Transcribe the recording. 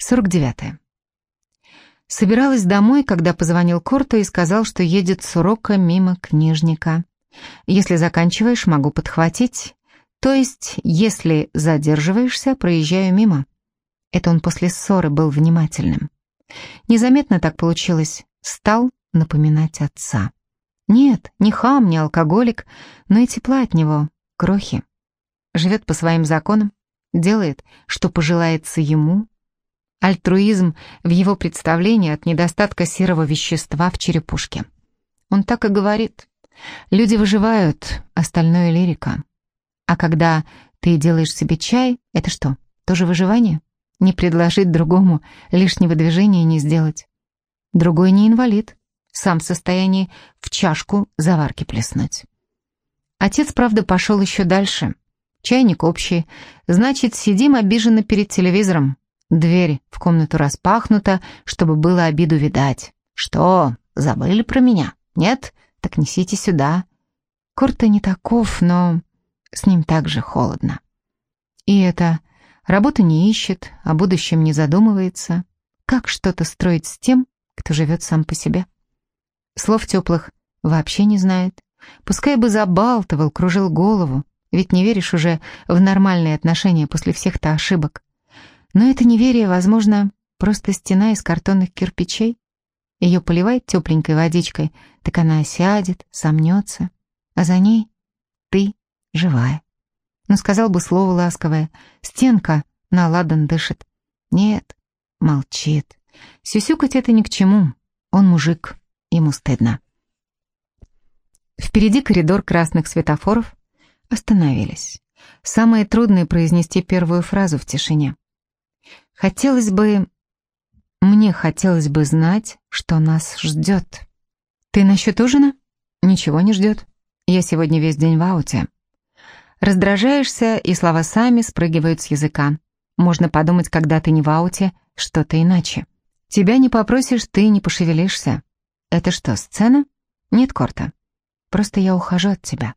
49. Собиралась домой, когда позвонил Корто и сказал, что едет с урока мимо книжника. Если заканчиваешь, могу подхватить. То есть, если задерживаешься, проезжаю мимо. Это он после ссоры был внимательным. Незаметно так получилось. Стал напоминать отца. Нет, не хам, не алкоголик, но и тепла от него, крохи. Живет по своим законам, делает, что пожелается ему. Альтруизм в его представлении от недостатка серого вещества в черепушке. Он так и говорит. Люди выживают, остальное лирика. А когда ты делаешь себе чай, это что, тоже выживание? Не предложить другому лишнего движения не сделать. Другой не инвалид, сам в состоянии в чашку заварки плеснуть. Отец, правда, пошел еще дальше. Чайник общий. Значит, сидим обиженно перед телевизором. Дверь в комнату распахнута, чтобы было обиду видать. Что, забыли про меня? Нет? Так несите сюда. Корта не таков, но с ним также холодно. И это работы не ищет, о будущем не задумывается. Как что-то строить с тем, кто живет сам по себе? Слов теплых вообще не знает. Пускай бы забалтывал, кружил голову, ведь не веришь уже в нормальные отношения после всех-то ошибок. Но это неверие, возможно, просто стена из картонных кирпичей. Ее поливает тепленькой водичкой, так она сядет, сомнется, а за ней ты живая. Ну, сказал бы слово ласковое, стенка на ладан дышит. Нет, молчит. Сюсюкать это ни к чему, он мужик, ему стыдно. Впереди коридор красных светофоров, Остановились. Самое трудное произнести первую фразу в тишине. Хотелось бы... Мне хотелось бы знать, что нас ждет. Ты насчет ужина? Ничего не ждет. Я сегодня весь день в ауте. Раздражаешься, и слова сами спрыгивают с языка. Можно подумать, когда ты не в ауте, что-то иначе. Тебя не попросишь, ты не пошевелишься. Это что, сцена? Нет, Корта. Просто я ухожу от тебя.